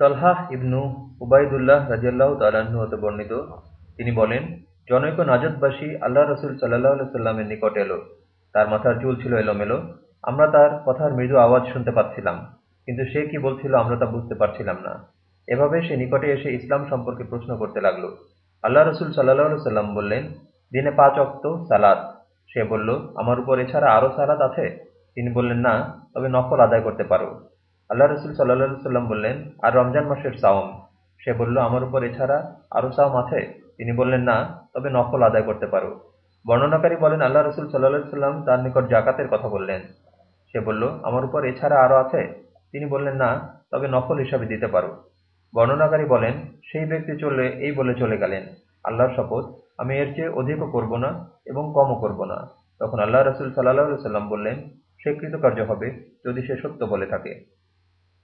তলহাহ ইবনু Ubaidullah রাজিয়াল্লাহ তালাহ্ন হতে বর্ণিত। তিনি বলেন, জনৈক নাজদবাসী আল্লাহ রসুল সাল্লাহ সাল্লামের নিকট এলো। তার মাথার চুল ছিল এলোমেলো। আমরা তার কথার মৃদু আওয়াজ শুনতে পাচ্ছিলাম, কিন্তু সে কি বলছিল আমরা তা বুঝতে পারছিলাম না। এভাবে সে নিকটে এসে ইসলাম সম্পর্কে প্রশ্ন করতে লাগল। আল্লাহ রসুল সাল্লাহ সাল্লাম বললেন, দিনে পাঁচ অক্ত সালাদ সে বলল, আমার উপর এছাড়া আরও সালাদ আছে? তিনি বললেন, না, তবে নফল আদায় করতে পারো। আল্লাহ রসুল সাল্লাহ সাল্লাম বললেন, আর রমজান মাসের সাওম? সে বলল, আমার উপর এছাড়া আরও সাওম আছে? তিনি বললেন, না, তবে নফল আদায় করতে পারো। বর্ণনাকারী বলেন, আল্লাহ রসুল সাল্লাহ সাল্লাম তার নিকট জাকাতের কথা বললেন। সে বলল, আমার উপর এছাড়া আরও আছে? তিনি বললেন, না, তবে নফল হিসাবে দিতে পারো। বর্ণনাকারী বলেন, সেই ব্যক্তি চলে, এই বলে চলে গেলেন, আল্লাহর শপথ আমি এর চেয়ে অধিকও করব না এবং কমও করব না। তখন আল্লাহ রসুল সাল্লাহ সাল্লাম বললেন, সে কৃতকার্য হবে যদি সে সত্য বলে থাকে।